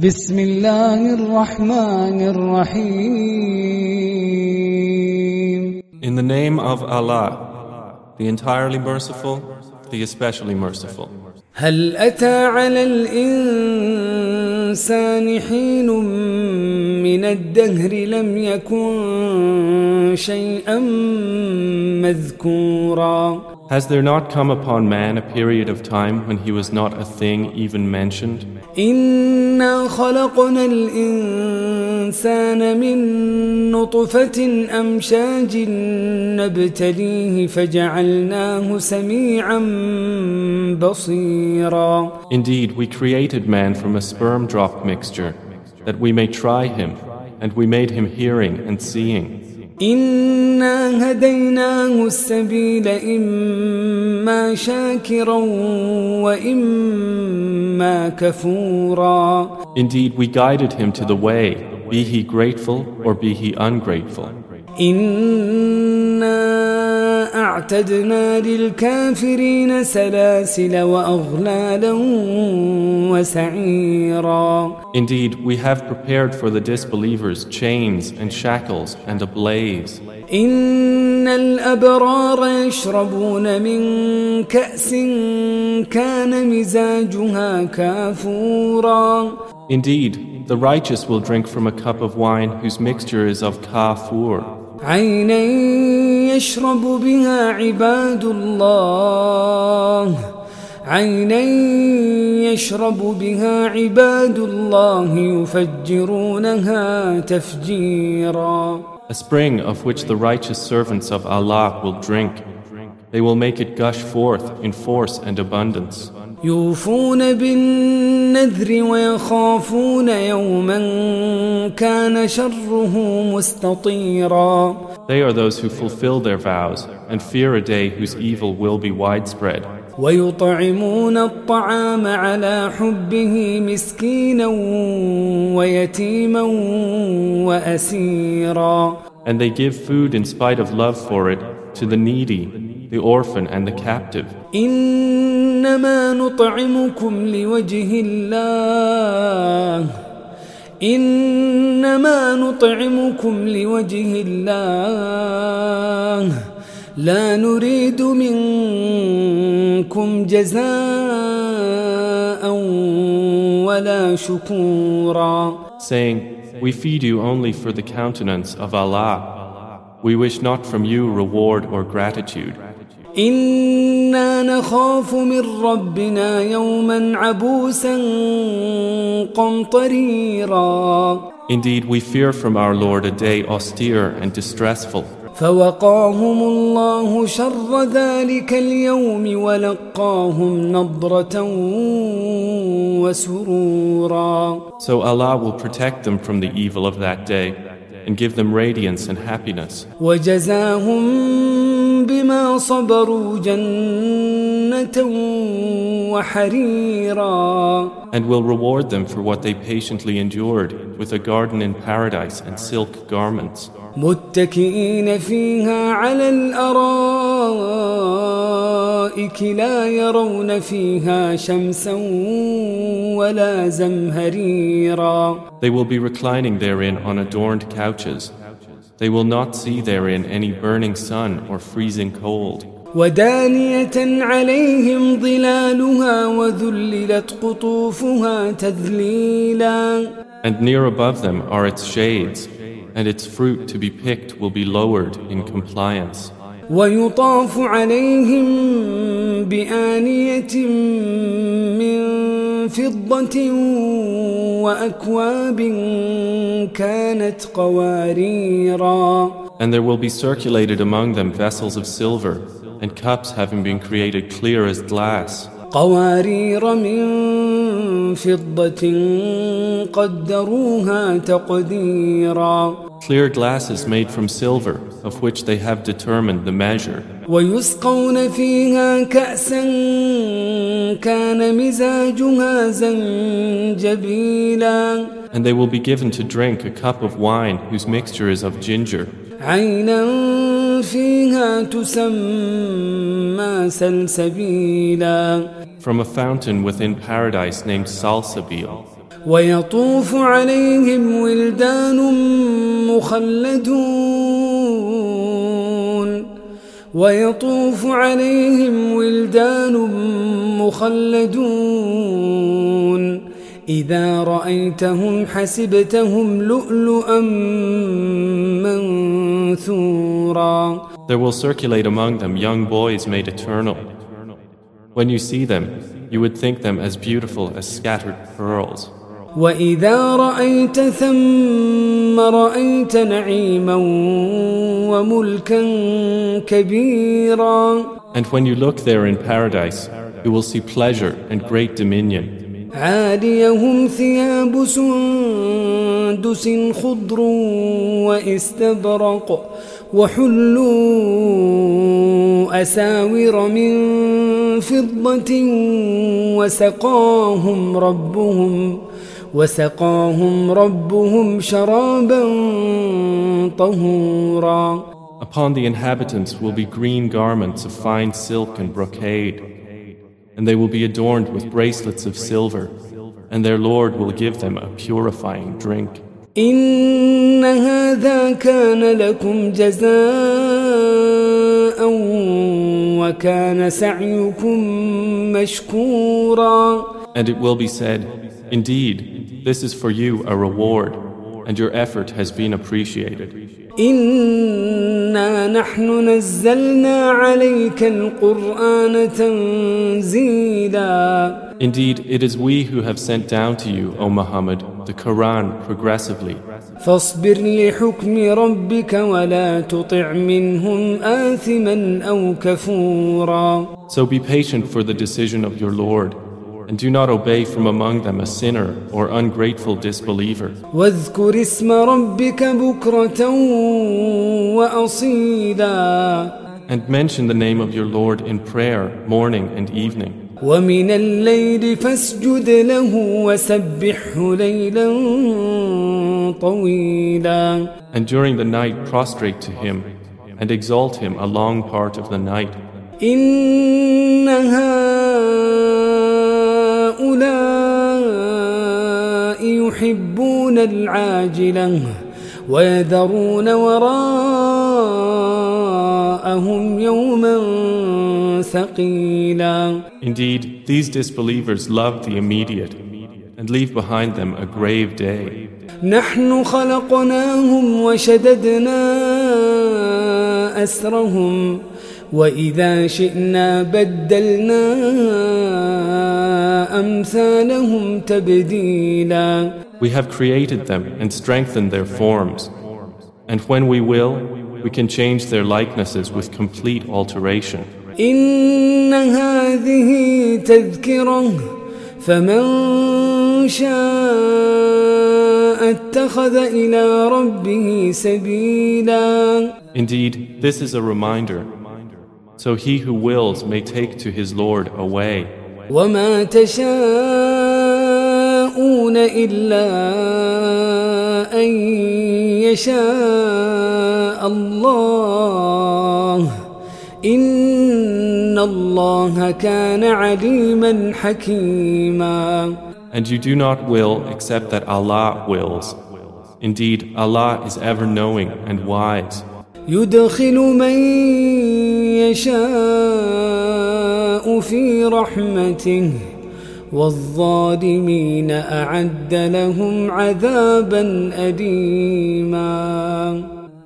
بسم الله الرحمن الرحيم In the name of Allah, the entirely merciful, the especially merciful. هل أتى على الإنسان حين من الدهر لم يكن شيئا مذكورا Has there not come upon man a period of time when he was not a thing even mentioned? إنا خلقنا الإنسان من نطفة أمشاج نبتليه فجعلناه سميعا بصيرا Indeed, we created man from a sperm drop mixture, that we may try him, and we made him hearing and seeing. إنا هديناه السبيل إما شاكرا وإما كفورا Indeed, we guided him to the way, be he grateful or be he ungrateful. إنا أعتدنا للكافرين سلاسل وأغلالا وسعيرا Indeed, we have prepared for the disbelievers chains and shackles and a blaze. إن الأبرار يشربون من كأس كان مزاجها كافورا Indeed, the righteous will drink from a cup of wine whose mixture is of kafur, عينا يشرب بها عباد الله عينا يشرب بها عباد الله يفجرونها تفجيرا a spring of which the righteous servants of Allah will drink. They will make it gush forth in force and abundance. يوفون بالنذر ويخافون يوما كان شره مستطيرا They are those who fulfill their vows and fear a day whose evil will be widespread. ويطعمون الطعام على حبه مسكينا ويتيما واسيرا And they give food in spite of love for it to the needy, the orphan, and the captive. انما نطعمكم لوجه الله انما نطعمكم لوجه الله لا نريد منكم جزاء ولا شكورا saying, We feed you only for the countenance of Allah. We wish not from you reward or gratitude. إنا نخاف من ربنا يوما عبوسا قمطريرا Indeed, we fear from our Lord a day austere and distressful. فوقاهم الله شر ذلك اليوم ولقاهم نضرة وسرورا So Allah will protect them from the evil of that day and give them radiance and happiness. وجزاهم بما صبروا جنة وحريرا And will reward them for what they patiently endured with a garden in paradise and silk garments. متكئين فيها على الأرائك لا يرون فيها شمسا ولا زمهريرا They will be reclining therein on adorned couches. They will not see therein any burning sun or freezing cold. ودانية عليهم ظلالها وذللت قطوفها تذليلا And near above them are its shades, and its fruit to be picked will be lowered in compliance. ويطاف عليهم بآنية من فضة وأكواب كانت قواريرا And there will be circulated among them vessels of silver, and cups having been created clear as glass, قوارير من فضة قدروها تقديرا clear glasses made from silver, of which they have determined the measure. ويسقون فيها كأسا كان مزاجها زنجبيلا And they will be given to drink a cup of wine whose mixture is of ginger, عينا فيها تسمى سلسبيلا from a fountain within paradise named Salsabil. ويطوف عليهم ولدان مخلدون ويطوف عليهم ولدان مخلدون إذا رأيتهم حسبتهم لؤلؤا منثورا There will circulate among them young boys made eternal. When you see them, you would think them as beautiful as scattered pearls. وإذا رأيت ثم رأيت نعيما وملكا كبيرا And when you look there in paradise, you will see pleasure and great dominion. عاليهم ثياب سندس خضر واستبرق وحلوا أساور من فضة وسقاهم ربهم وسقاهم ربهم شرابا طهورا Upon the inhabitants will be green garments of fine silk and brocade, and they will be adorned with bracelets of silver, and their Lord will give them a purifying drink. إن هذا كان لكم جزاء وكان سعيكم مشكورا And it will be said, Indeed, this is for you a reward, and your effort has been appreciated. إنا نحن نزلنا عليك القرآن تنزيلا Indeed, it is we who have sent down to you, O Muhammad, the Quran progressively. فاصبر لحكم ربك ولا تطع منهم آثما أو كفورا So be patient for the decision of your Lord, and do not obey from among them a sinner or ungrateful disbeliever. واذكر اسم ربك بكرة وأصيلا And mention the name of your Lord in prayer, morning and evening. ومن الليل فاسجد له وسبحه ليلا طويلا And during the night prostrate to him, and exalt him a long part of the night. إن هؤلاء يحبون العاجلة ويذرون وراءهم يوما ثقيلا Indeed, these disbelievers love the immediate and leave behind them a grave day. نحن خلقناهم وشددنا أسرهم وإذا شئنا بدلنا أمثالهم تبديلا We have created them and strengthened their forms. And when we will, we can change their likenesses with complete alteration. إن هذه تذكرة فمن شاء اتخذ إلى ربه سبيلا Indeed, this is a reminder. So he who wills may take to his Lord a way. وما تشاءون إلا أن يشاء الله إن الله كان عليما حكيما And you do not will except that Allah wills. Indeed, Allah is ever knowing and wise. يدخل من يشاء في رحمته والظالمين أعد لهم عذابا أليما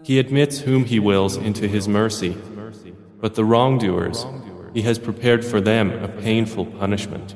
He admits whom He wills into His mercy, but the wrongdoers, He has prepared for them a painful punishment.